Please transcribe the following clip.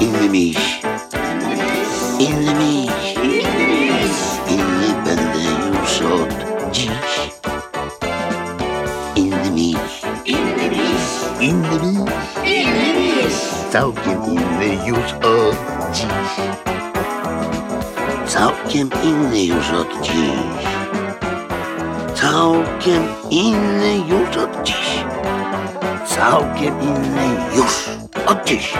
Inny miś. Inny miś. Inny będę już od dziś. Inny miś. Inny miś, Inny miś. inny Całkiem inny już od dziś. Całkiem inny już od dziś. Całkiem inny już od dziś. Całkiem inny już od dziś.